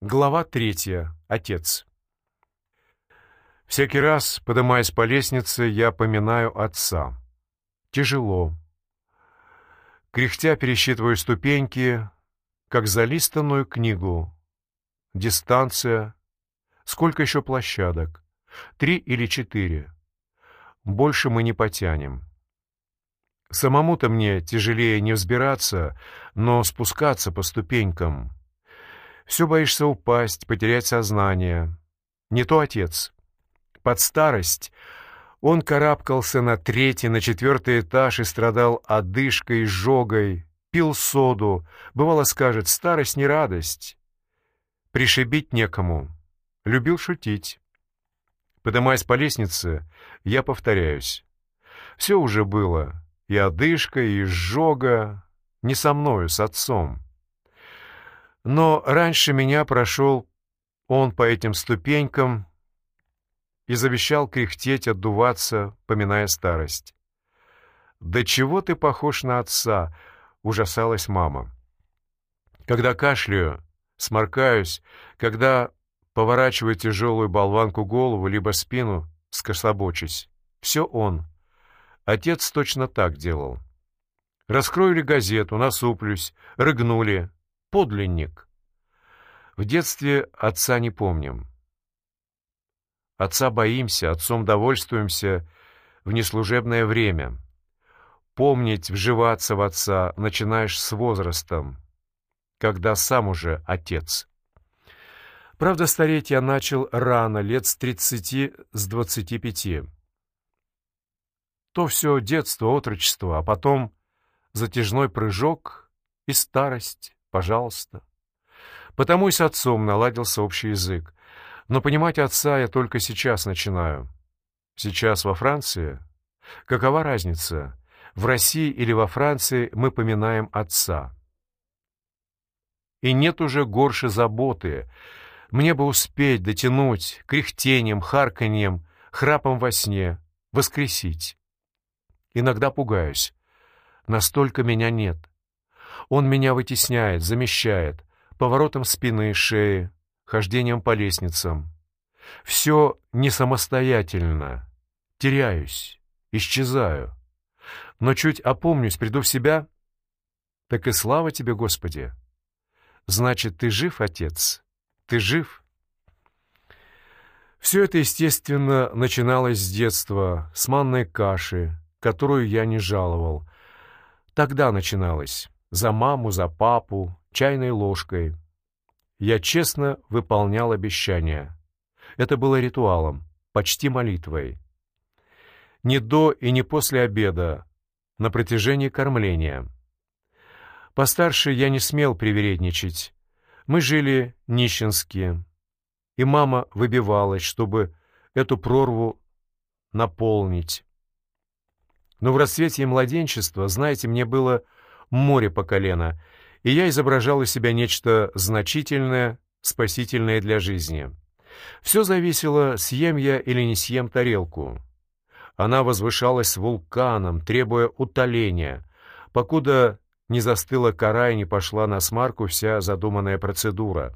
Глава третья. Отец. Всякий раз, поднимаясь по лестнице, я поминаю отца. Тяжело. Кряхтя пересчитываю ступеньки, как залистанную книгу. Дистанция. Сколько еще площадок? Три или четыре. Больше мы не потянем. Самому-то мне тяжелее не взбираться, но спускаться по ступенькам — все боишься упасть, потерять сознание. Не то отец. Под старость он карабкался на третий, на четвертый этаж и страдал одышкой, жогой, пил соду. Бывало, скажет, старость не радость. Пришибить некому. Любил шутить. Поднимаясь по лестнице, я повторяюсь. Все уже было. И одышка, и изжога. Не со мною, с отцом. Но раньше меня прошел он по этим ступенькам и завещал кряхтеть, отдуваться, поминая старость. «Да чего ты похож на отца?» — ужасалась мама. Когда кашляю, сморкаюсь, когда поворачиваю тяжелую болванку голову, либо спину, скособочусь. Все он. Отец точно так делал. Раскрою ли газету, насуплюсь, рыгнули, подлинник. В детстве отца не помним. Отца боимся, отцом довольствуемся в неслужебное время. Помнить, вживаться в отца начинаешь с возрастом, когда сам уже отец. Правда, стареть я начал рано, лет с тридцати, с двадцати пяти. То все детство, отрочество, а потом затяжной прыжок и старость. Пожалуйста. Потому и с отцом наладился общий язык. Но понимать отца я только сейчас начинаю. Сейчас во Франции? Какова разница? В России или во Франции мы поминаем отца. И нет уже горше заботы. Мне бы успеть дотянуть кряхтением, харканьем, храпом во сне, воскресить. Иногда пугаюсь. Настолько меня нет. Он меня вытесняет, замещает, поворотом спины и шеи, хождением по лестницам. Все не самостоятельно. Теряюсь, исчезаю. Но чуть опомнюсь, приду в себя, так и слава тебе, Господи. Значит, ты жив, Отец? Ты жив? Все это, естественно, начиналось с детства, с манной каши, которую я не жаловал. Тогда начиналось за маму, за папу, чайной ложкой. Я честно выполнял обещания. Это было ритуалом, почти молитвой. Не до и не после обеда, на протяжении кормления. Постарше я не смел привередничать. Мы жили нищенски, и мама выбивалась, чтобы эту прорву наполнить. Но в расцвете младенчества, знаете, мне было море по колено, и я изображал из себя нечто значительное, спасительное для жизни. Все зависело, съем я или не съем тарелку. Она возвышалась вулканом, требуя утоления, покуда не застыла кора и не пошла на смарку вся задуманная процедура.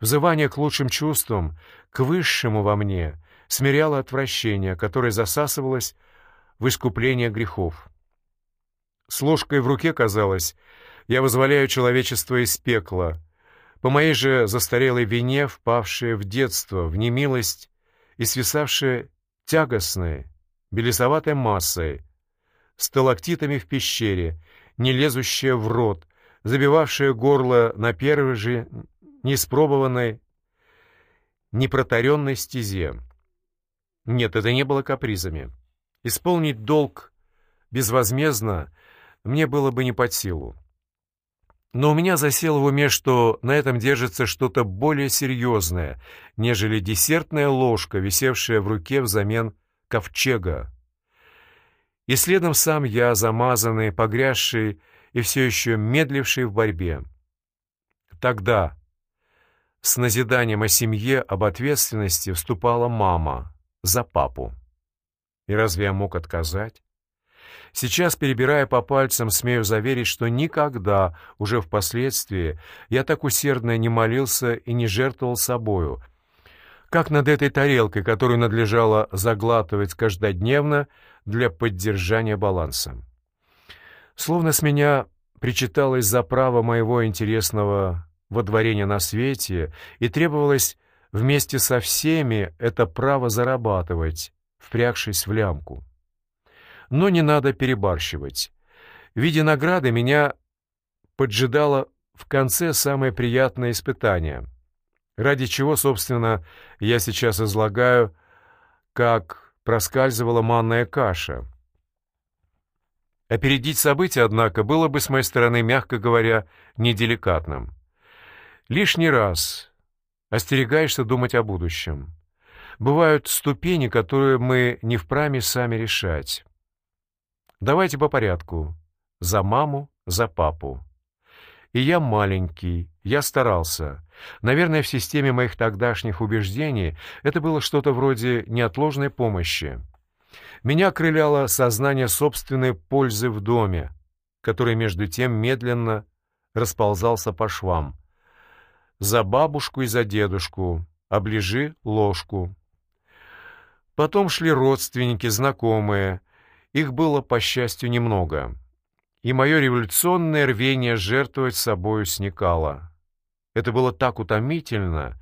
Взывание к лучшим чувствам, к высшему во мне, смиряло отвращение, которое засасывалось в искупление грехов. С ложкой в руке, казалось, я вызволяю человечество из пекла, по моей же застарелой вине, впавшее в детство, в немилость и свисавшее тягостной, белесоватой массой, сталактитами в пещере, не лезущая в рот, забивавшая горло на первой же неиспробованной, непротаренной стезе. Нет, это не было капризами. Исполнить долг безвозмездно мне было бы не под силу. Но у меня засело в уме, что на этом держится что-то более серьезное, нежели десертная ложка, висевшая в руке взамен ковчега. И следом сам я, замазанный, погрязший и все еще медливший в борьбе. Тогда с назиданием о семье, об ответственности вступала мама за папу. И разве я мог отказать? Сейчас, перебирая по пальцам, смею заверить, что никогда, уже впоследствии, я так усердно не молился и не жертвовал собою, как над этой тарелкой, которую надлежало заглатывать каждодневно для поддержания баланса. Словно с меня причиталось за право моего интересного водворения на свете и требовалось вместе со всеми это право зарабатывать, впрягшись в лямку. Но не надо перебарщивать. В виде награды меня поджидало в конце самое приятное испытание, ради чего, собственно, я сейчас излагаю, как проскальзывала манная каша. Опередить события, однако, было бы с моей стороны, мягко говоря, неделикатным. Лишний раз остерегаешься думать о будущем. Бывают ступени, которые мы не вправе сами решать. Давайте по порядку. За маму, за папу. И я маленький, я старался. Наверное, в системе моих тогдашних убеждений это было что-то вроде неотложной помощи. Меня крыляло сознание собственной пользы в доме, который между тем медленно расползался по швам. За бабушку и за дедушку, оближи ложку. Потом шли родственники, знакомые. Их было, по счастью, немного. И мое революционное рвение жертвовать собою сникало. Это было так утомительно,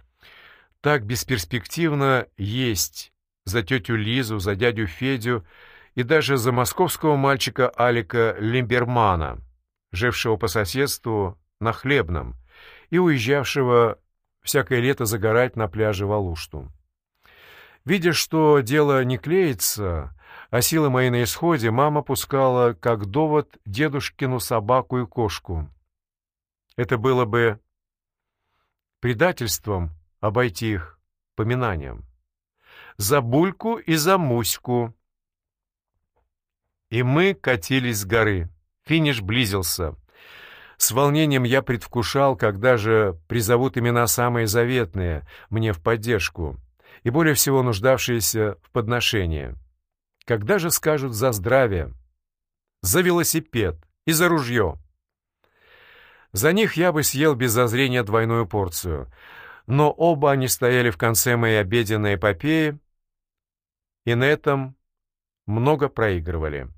так бесперспективно есть за тетю Лизу, за дядю Федю и даже за московского мальчика Алика Лимбермана, жившего по соседству на Хлебном и уезжавшего всякое лето загорать на пляже в Алушту. Видя, что дело не клеится, а силы мои на исходе, мама пускала как довод дедушкину собаку и кошку. Это было бы предательством обойти их поминанием. За Бульку и за Муську. И мы катились с горы. Финиш близился. С волнением я предвкушал, когда же призовут имена самые заветные мне в поддержку и более всего нуждавшиеся в подношении. Когда же скажут за здравие, за велосипед и за ружье? За них я бы съел без зазрения двойную порцию, но оба они стояли в конце моей обеденной эпопеи, и на этом много проигрывали.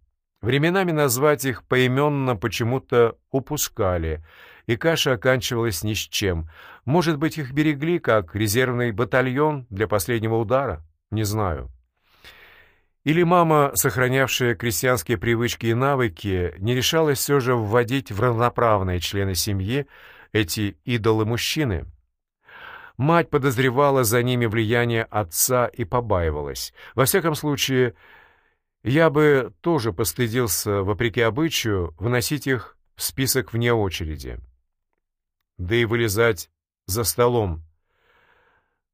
Временами назвать их поименно почему-то упускали, и каша оканчивалась ни с чем. Может быть, их берегли как резервный батальон для последнего удара? Не знаю. Или мама, сохранявшая крестьянские привычки и навыки, не решалась все же вводить в равноправные члены семьи эти идолы-мужчины? Мать подозревала за ними влияние отца и побаивалась. Во всяком случае, я бы тоже постыдился, вопреки обычаю, выносить их в список вне очереди да и вылезать за столом.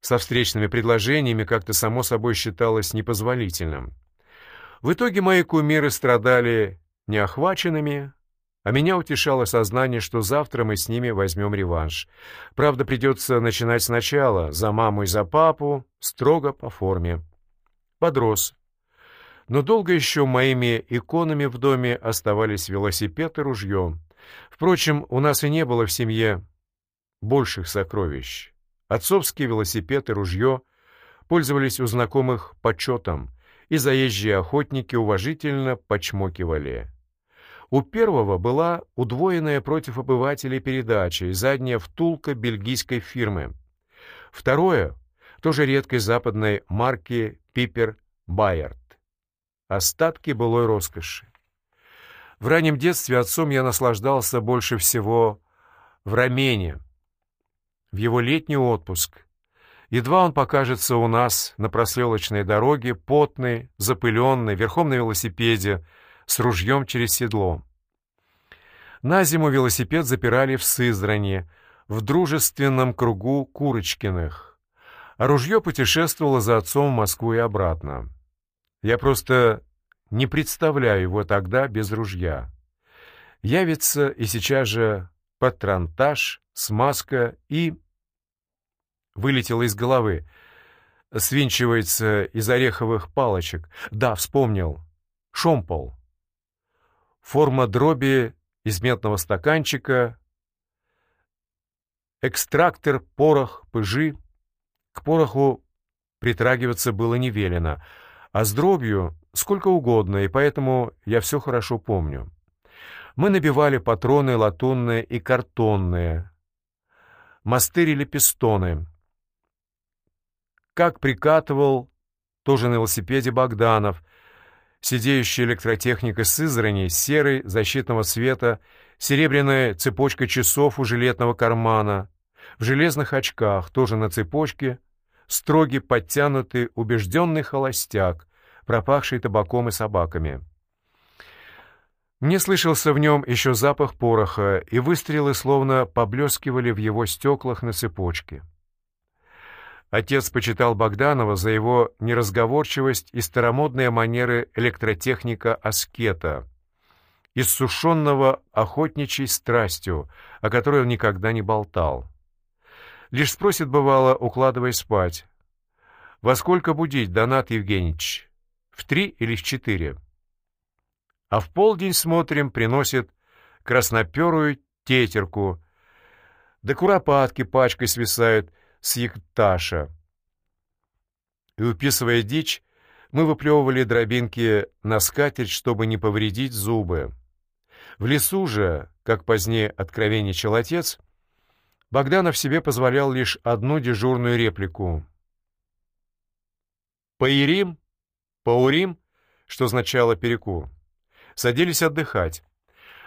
Со встречными предложениями как-то само собой считалось непозволительным. В итоге мои кумиры страдали неохваченными, а меня утешало сознание, что завтра мы с ними возьмем реванш. Правда, придется начинать сначала, за маму и за папу, строго по форме. Подрос. Но долго еще моими иконами в доме оставались велосипед и ружье. Впрочем, у нас и не было в семье больших сокровищ. Отцовский велосипед и ружье пользовались у знакомых почетом, и заезжие охотники уважительно почмокивали. У первого была удвоенная против обывателей передача и задняя втулка бельгийской фирмы. Второе — тоже редкой западной марки Пипер Байерт. Остатки былой роскоши. В раннем детстве отцом я наслаждался больше всего в Рамене, в его летний отпуск. Едва он покажется у нас на проселочной дороге, потный, запыленный, верхом на велосипеде, с ружьем через седло. На зиму велосипед запирали в Сызрани, в дружественном кругу Курочкиных, а ружье путешествовало за отцом в Москву и обратно. Я просто не представляю его тогда без ружья. Явится и сейчас же патронтаж, смазка и вылетело из головы. Свинчивается из ореховых палочек. Да, вспомнил. Шомпол. форма дроби из медного стаканчика, экстрактор, порох, пыжи. К пороху притрагиваться было не велено, а с дробью сколько угодно, и поэтому я все хорошо помню. Мы набивали патроны латунные и картонные, мастырили пистоны. Как прикатывал, тоже на велосипеде Богданов, сидеющая электротехника Сызрани, серой, защитного света, серебряная цепочка часов у жилетного кармана, в железных очках, тоже на цепочке, строгий, подтянутый, убежденный холостяк, пропахший табаком и собаками. Мне слышался в нем еще запах пороха, и выстрелы словно поблескивали в его стеклах на цепочке. Отец почитал Богданова за его неразговорчивость и старомодные манеры электротехника-аскета, иссушенного охотничьей страстью, о которой он никогда не болтал. Лишь спросит, бывало, укладывая спать. «Во сколько будить, Донат Евгеньевич? В три или в четыре?» А в полдень, смотрим, приносит красноперую тетерку, да куропатки пачкой свисают с екташа. И, уписывая дичь, мы выплевывали дробинки на скатерть, чтобы не повредить зубы. В лесу же, как позднее откровенничал отец, — Богданов себе позволял лишь одну дежурную реплику. «Поирим? Паурим?» что означало перекур. Садились отдыхать.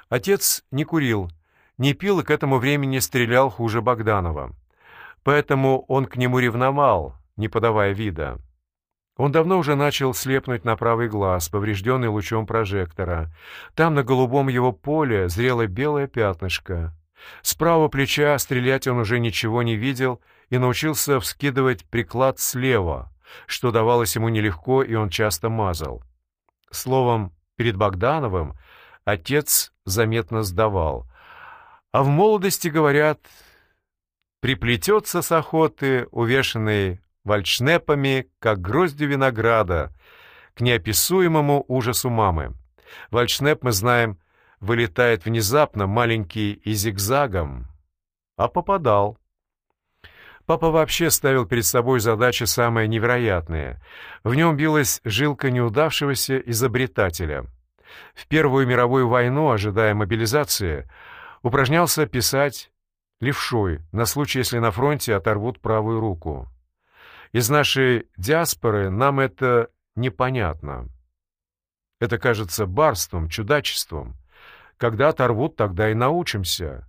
Отец не курил, не пил и к этому времени стрелял хуже Богданова. Поэтому он к нему ревновал, не подавая вида. Он давно уже начал слепнуть на правый глаз, поврежденный лучом прожектора. Там на голубом его поле зрело белое пятнышко. С правого плеча стрелять он уже ничего не видел и научился вскидывать приклад слева, что давалось ему нелегко, и он часто мазал. Словом, перед Богдановым отец заметно сдавал. А в молодости, говорят, приплетется с охоты, увешанный вальшнепами, как грозди винограда, к неописуемому ужасу мамы. Вальшнеп, мы знаем, вылетает внезапно, маленький и зигзагом, а попадал. Папа вообще ставил перед собой задачи самые невероятные. В нем билась жилка неудавшегося изобретателя. В Первую мировую войну, ожидая мобилизации, упражнялся писать левшой, на случай, если на фронте оторвут правую руку. Из нашей диаспоры нам это непонятно. Это кажется барством, чудачеством. Когда оторвут, тогда и научимся.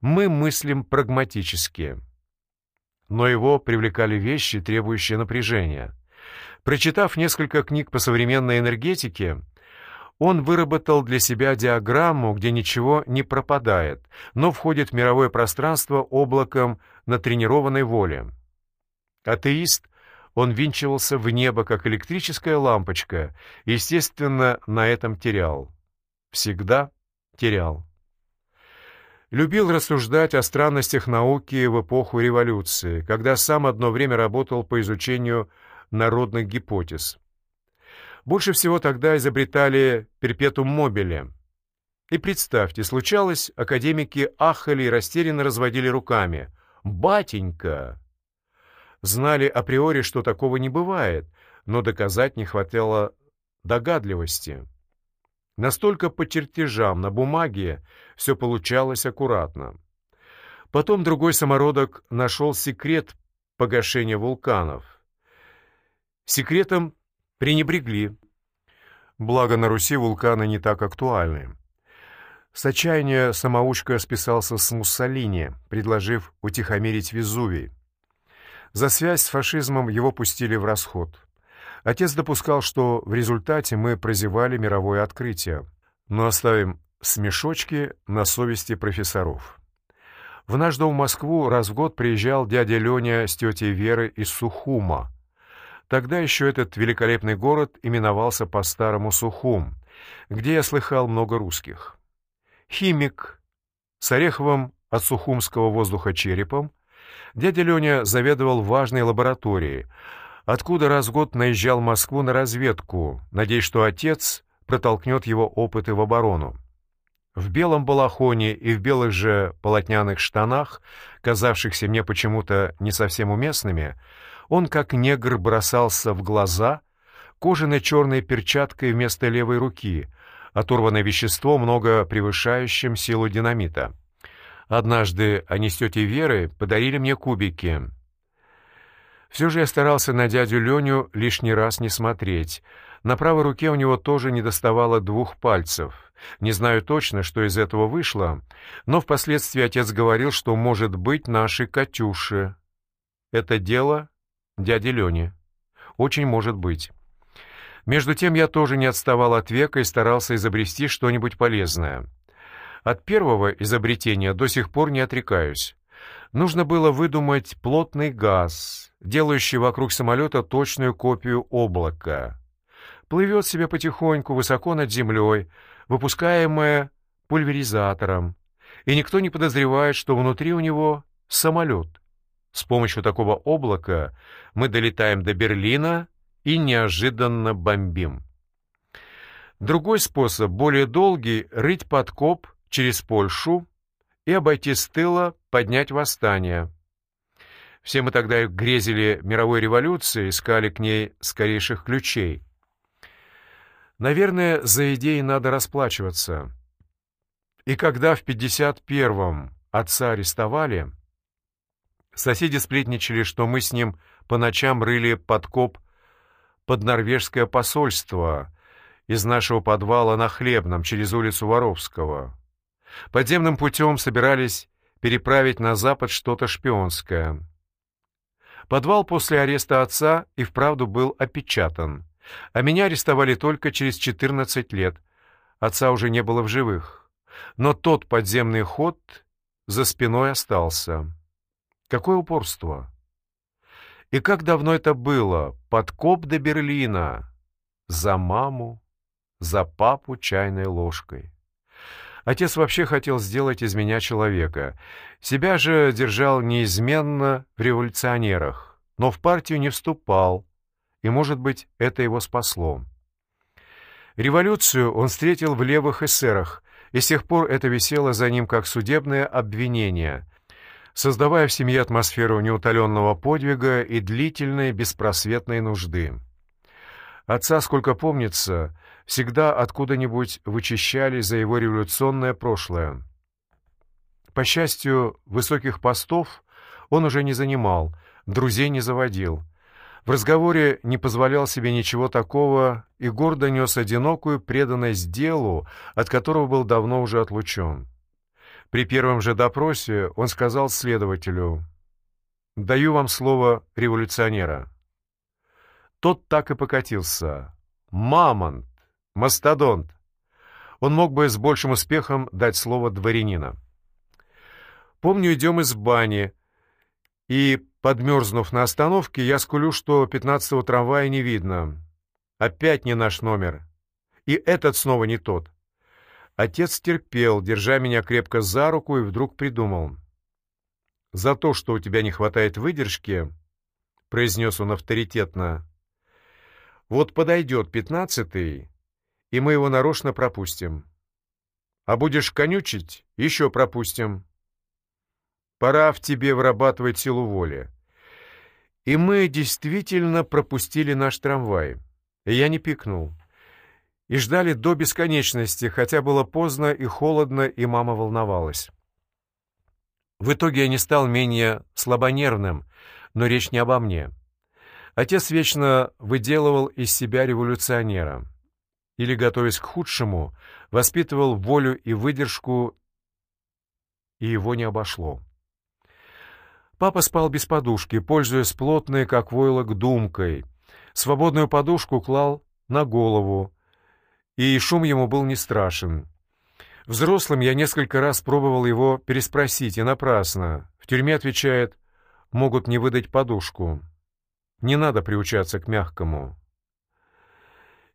Мы мыслим прагматически. Но его привлекали вещи, требующие напряжения. Прочитав несколько книг по современной энергетике, он выработал для себя диаграмму, где ничего не пропадает, но входит в мировое пространство облаком натренированной воли. Атеист, он винчивался в небо, как электрическая лампочка, естественно, на этом терял. Всегда терял. Любил рассуждать о странностях науки в эпоху революции, когда сам одно время работал по изучению народных гипотез. Больше всего тогда изобретали перпетум мобиле. И представьте, случалось, академики ахали и растерянно разводили руками. «Батенька!» Знали априори, что такого не бывает, но доказать не хватало догадливости. Настолько по чертежам на бумаге все получалось аккуратно. Потом другой самородок нашел секрет погашения вулканов. Секретом пренебрегли. Благо на Руси вулканы не так актуальны. С отчаяния самоучка списался с Муссолини, предложив утихомирить Везувий. За связь с фашизмом его пустили в расход. Отец допускал, что в результате мы прозевали мировое открытие, но оставим смешочки на совести профессоров. В наш дом в Москву раз в год приезжал дядя Леня с тетей Верой из Сухума. Тогда еще этот великолепный город именовался по-старому Сухум, где я слыхал много русских. Химик с Ореховым от сухумского воздуха черепом, дядя Леня заведовал важной лабораторией — откуда раз в год наезжал в Москву на разведку, надеясь, что отец протолкнет его опыты в оборону. В белом балахоне и в белых же полотняных штанах, казавшихся мне почему-то не совсем уместными, он как негр бросался в глаза, кожаной черной перчаткой вместо левой руки, оторванное вещество, много превышающим силу динамита. Однажды они с тетей Верой подарили мне кубики. Все же я старался на дядю Леню лишний раз не смотреть. На правой руке у него тоже не доставало двух пальцев. Не знаю точно, что из этого вышло, но впоследствии отец говорил, что может быть нашей Катюше. Это дело дяди Лени. Очень может быть. Между тем я тоже не отставал от века и старался изобрести что-нибудь полезное. От первого изобретения до сих пор не отрекаюсь. Нужно было выдумать плотный газ, делающий вокруг самолета точную копию облака. Плывет себе потихоньку, высоко над землей, выпускаемое пульверизатором, и никто не подозревает, что внутри у него самолет. С помощью такого облака мы долетаем до Берлина и неожиданно бомбим. Другой способ, более долгий, рыть подкоп через Польшу и обойти с тыла, поднять восстание. Все мы тогда грезили мировой революцией, искали к ней скорейших ключей. Наверное, за идеей надо расплачиваться. И когда в 51-м отца арестовали, соседи сплетничали, что мы с ним по ночам рыли подкоп под норвежское посольство из нашего подвала на Хлебном через улицу Воровского. Подземным путем собирались переправить на запад что-то шпионское. Подвал после ареста отца и вправду был опечатан — а меня арестовали только через 14 лет. Отца уже не было в живых. Но тот подземный ход за спиной остался. Какое упорство! И как давно это было? Подкоп до Берлина. За маму, за папу чайной ложкой. Отец вообще хотел сделать из меня человека. Себя же держал неизменно в революционерах, но в партию не вступал, и, может быть, это его спасло. Революцию он встретил в левых эсерах, и с тех пор это висело за ним как судебное обвинение, создавая в семье атмосферу неутоленного подвига и длительной беспросветной нужды. Отца, сколько помнится, всегда откуда-нибудь вычищали за его революционное прошлое. По счастью, высоких постов он уже не занимал, друзей не заводил — в разговоре не позволял себе ничего такого и гордо нес одинокую преданность делу, от которого был давно уже отлучен. При первом же допросе он сказал следователю «Даю вам слово революционера». Тот так и покатился. «Мамонт! Мастодонт!» Он мог бы с большим успехом дать слово дворянина. Помню, идем из бани, и Подмерзнув на остановке, я скулю, что пятнадцатого трамвая не видно. Опять не наш номер. И этот снова не тот. Отец терпел, держа меня крепко за руку, и вдруг придумал. «За то, что у тебя не хватает выдержки», — произнес он авторитетно, — «вот подойдет пятнадцатый, и мы его нарочно пропустим. А будешь конючить — еще пропустим. Пора в тебе вырабатывать силу воли. И мы действительно пропустили наш трамвай. И я не пикнул. И ждали до бесконечности, хотя было поздно и холодно, и мама волновалась. В итоге я не стал менее слабонервным, но речь не обо мне. Отец вечно выделывал из себя революционера. Или, готовясь к худшему, воспитывал волю и выдержку, и его не обошло. Папа спал без подушки, пользуясь плотной, как войлок, думкой. Свободную подушку клал на голову, и шум ему был не страшен. Взрослым я несколько раз пробовал его переспросить, и напрасно. В тюрьме отвечает, могут не выдать подушку. Не надо приучаться к мягкому.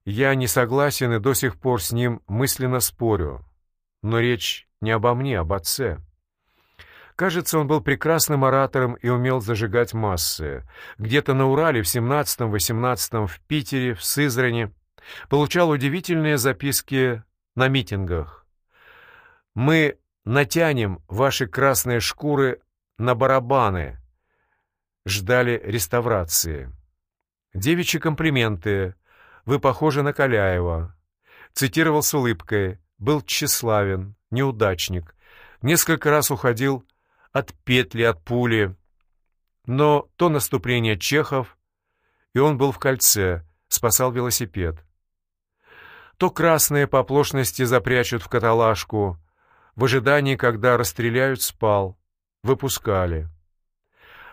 Я не согласен и до сих пор с ним мысленно спорю. Но речь не обо мне, об отце. Кажется, он был прекрасным оратором и умел зажигать массы. Где-то на Урале в 17-18 в Питере, в Сызрани Получал удивительные записки на митингах. «Мы натянем ваши красные шкуры на барабаны». Ждали реставрации. Девичьи комплименты. «Вы похожи на Каляева». Цитировал с улыбкой. Был тщеславен, неудачник. Несколько раз уходил от петли, от пули. Но то наступление чехов, и он был в кольце, спасал велосипед. То красные по оплошности запрячут в каталажку, в ожидании, когда расстреляют, спал, выпускали.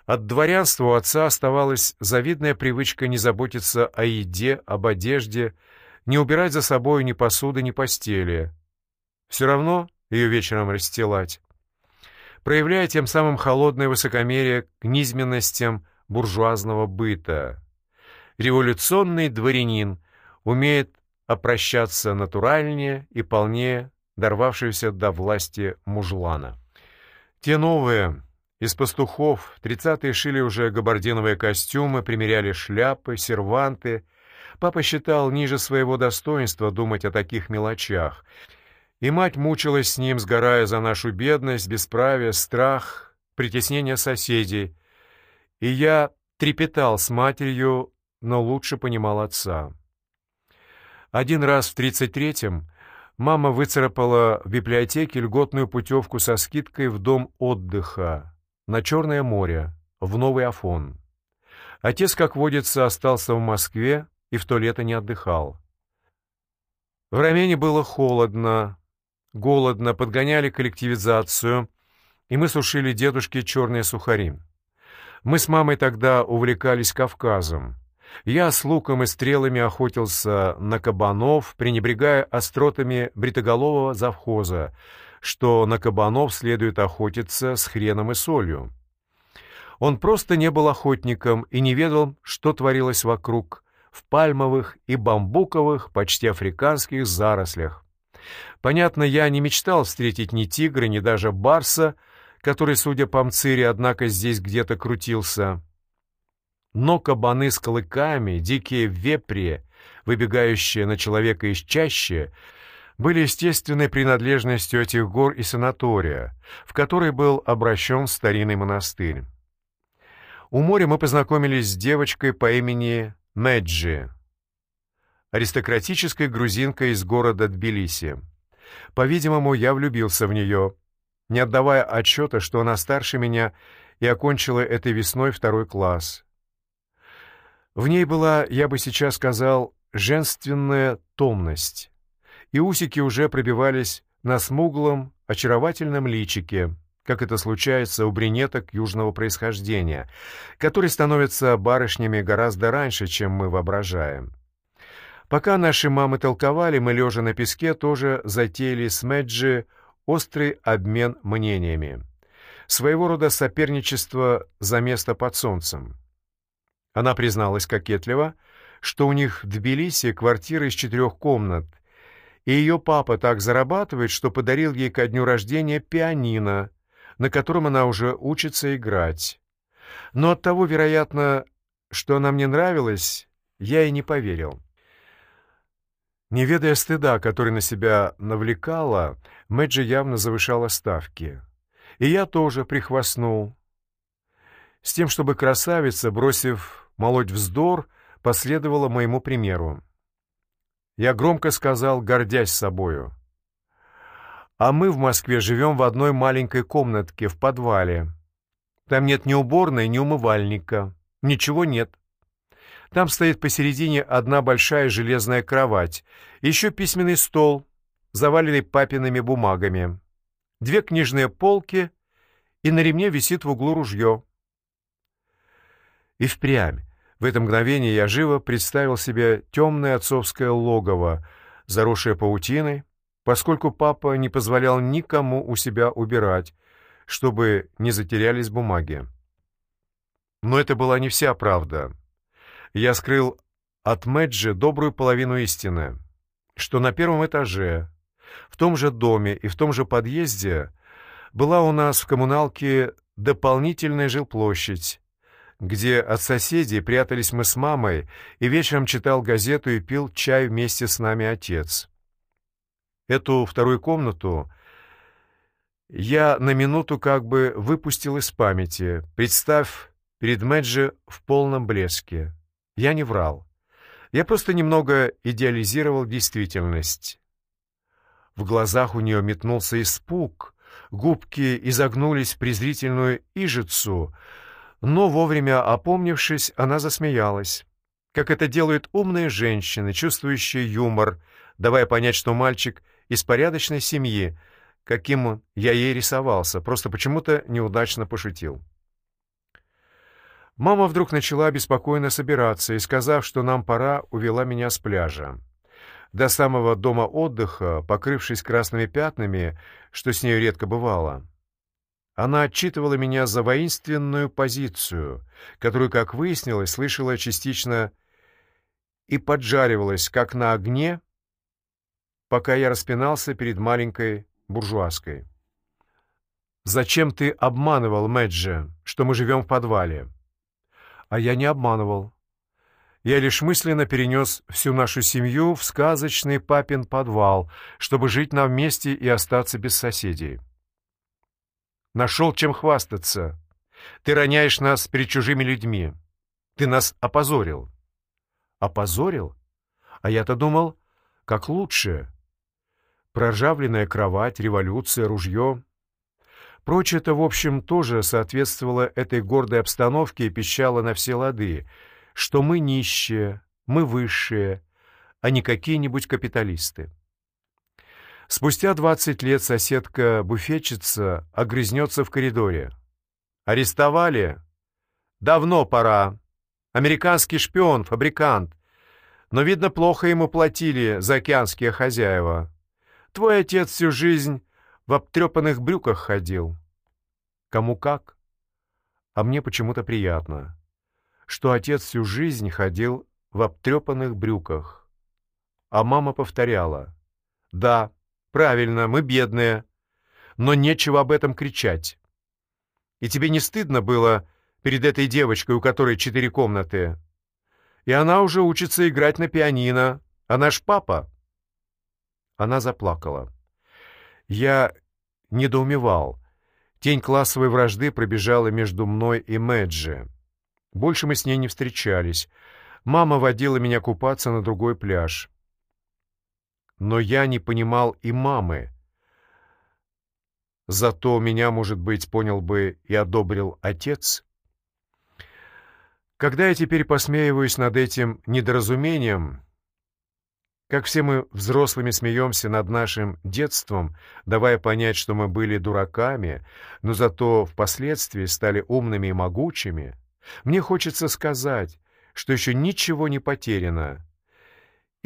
От дворянства у отца оставалась завидная привычка не заботиться о еде, об одежде, не убирать за собой ни посуды, ни постели. Все равно ее вечером расстилать проявляя тем самым холодное высокомерие к низменностям буржуазного быта. Революционный дворянин умеет опрощаться натуральнее и полнее дорвавшегося до власти мужлана. Те новые, из пастухов, тридцатые шили уже габардиновые костюмы, примеряли шляпы, серванты. Папа считал ниже своего достоинства думать о таких мелочах — и мать мучилась с ним, сгорая за нашу бедность, бесправие, страх, притеснение соседей. И я трепетал с матерью, но лучше понимал отца. Один раз в тридцать третьем мама выцарапала в библиотеке льготную путевку со скидкой в дом отдыха на Черное море, в Новый Афон. Отец, как водится, остался в Москве и в то лето не отдыхал. В Рамене было холодно, голодно, подгоняли коллективизацию, и мы сушили дедушке черные сухари. Мы с мамой тогда увлекались Кавказом. Я с луком и стрелами охотился на кабанов, пренебрегая остротами бритоголового завхоза, что на кабанов следует охотиться с хреном и солью. Он просто не был охотником и не ведал, что творилось вокруг, в пальмовых и бамбуковых, почти африканских зарослях. Понятно, я не мечтал встретить ни тигра, ни даже барса, который, судя по мцире, однако здесь где-то крутился. Но кабаны с клыками, дикие вепри, выбегающие на человека из чаще, были естественной принадлежностью этих гор и санатория, в который был обращен старинный монастырь. У моря мы познакомились с девочкой по имени Меджи, аристократической грузинкой из города Тбилиси. По-видимому, я влюбился в нее, не отдавая отчета, что она старше меня и окончила этой весной второй класс. В ней была, я бы сейчас сказал, женственная томность, и усики уже пробивались на смуглом, очаровательном личике, как это случается у бринеток южного происхождения, которые становятся барышнями гораздо раньше, чем мы воображаем. Пока наши мамы толковали, мы, лежа на песке, тоже затеяли с Мэджи острый обмен мнениями. Своего рода соперничество за место под солнцем. Она призналась кокетливо, что у них в Тбилиси квартира из четырех комнат, и ее папа так зарабатывает, что подарил ей ко дню рождения пианино, на котором она уже учится играть. Но от того, вероятно, что она мне нравилась, я и не поверил. Не ведая стыда, который на себя навлекала, Мэджи явно завышала ставки. И я тоже прихвастнул. С тем, чтобы красавица, бросив молоть вздор, последовала моему примеру. Я громко сказал, гордясь собою. «А мы в Москве живем в одной маленькой комнатке в подвале. Там нет ни уборной, ни умывальника. Ничего нет. Там стоит посередине одна большая железная кровать, еще письменный стол, заваленный папиными бумагами, две книжные полки, и на ремне висит в углу ружье. И впрямь, в это мгновение я живо представил себе темное отцовское логово, заросшее паутиной, поскольку папа не позволял никому у себя убирать, чтобы не затерялись бумаги. Но это была не вся правда я скрыл от Мэджи добрую половину истины, что на первом этаже, в том же доме и в том же подъезде была у нас в коммуналке дополнительная жилплощадь, где от соседей прятались мы с мамой, и вечером читал газету и пил чай вместе с нами отец. Эту вторую комнату я на минуту как бы выпустил из памяти, представь перед Мэджи в полном блеске. Я не врал. Я просто немного идеализировал действительность. В глазах у нее метнулся испуг, губки изогнулись в презрительную ижицу, но вовремя опомнившись, она засмеялась. Как это делают умные женщины, чувствующие юмор, давая понять, что мальчик из порядочной семьи, каким я ей рисовался, просто почему-то неудачно пошутил. Мама вдруг начала беспокойно собираться и, сказав, что нам пора, увела меня с пляжа. До самого дома отдыха, покрывшись красными пятнами, что с нею редко бывало. Она отчитывала меня за воинственную позицию, которую, как выяснилось, слышала частично и поджаривалась, как на огне, пока я распинался перед маленькой буржуазкой. «Зачем ты обманывал Мэджи, что мы живем в подвале?» «А я не обманывал. Я лишь мысленно перенес всю нашу семью в сказочный папин подвал, чтобы жить нам вместе и остаться без соседей. Нашел чем хвастаться. Ты роняешь нас перед чужими людьми. Ты нас опозорил». «Опозорил? А я-то думал, как лучше. Проржавленная кровать, революция, ружье. Прочее-то, в общем, тоже соответствовало этой гордой обстановке и пищало на все лады, что мы нищие, мы высшие, а не какие-нибудь капиталисты. Спустя двадцать лет соседка-буфетчица огрызнется в коридоре. «Арестовали? Давно пора. Американский шпион, фабрикант. Но, видно, плохо ему платили заокеанские хозяева. Твой отец всю жизнь в обтрепанных брюках ходил. Кому как? А мне почему-то приятно, что отец всю жизнь ходил в обтрепанных брюках. А мама повторяла. Да, правильно, мы бедные, но нечего об этом кричать. И тебе не стыдно было перед этой девочкой, у которой четыре комнаты? И она уже учится играть на пианино, а наш папа она заплакала. Я недоумевал. Тень классовой вражды пробежала между мной и Мэджи. Больше мы с ней не встречались. Мама водила меня купаться на другой пляж. Но я не понимал и мамы. Зато меня, может быть, понял бы и одобрил отец. Когда я теперь посмеиваюсь над этим недоразумением, как все мы взрослыми смеемся над нашим детством, давая понять, что мы были дураками, но зато впоследствии стали умными и могучими, мне хочется сказать, что еще ничего не потеряно.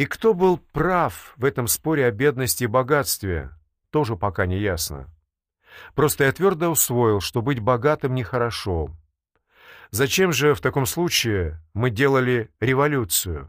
И кто был прав в этом споре о бедности и богатстве, тоже пока не ясно. Просто я твердо усвоил, что быть богатым нехорошо. Зачем же в таком случае мы делали революцию?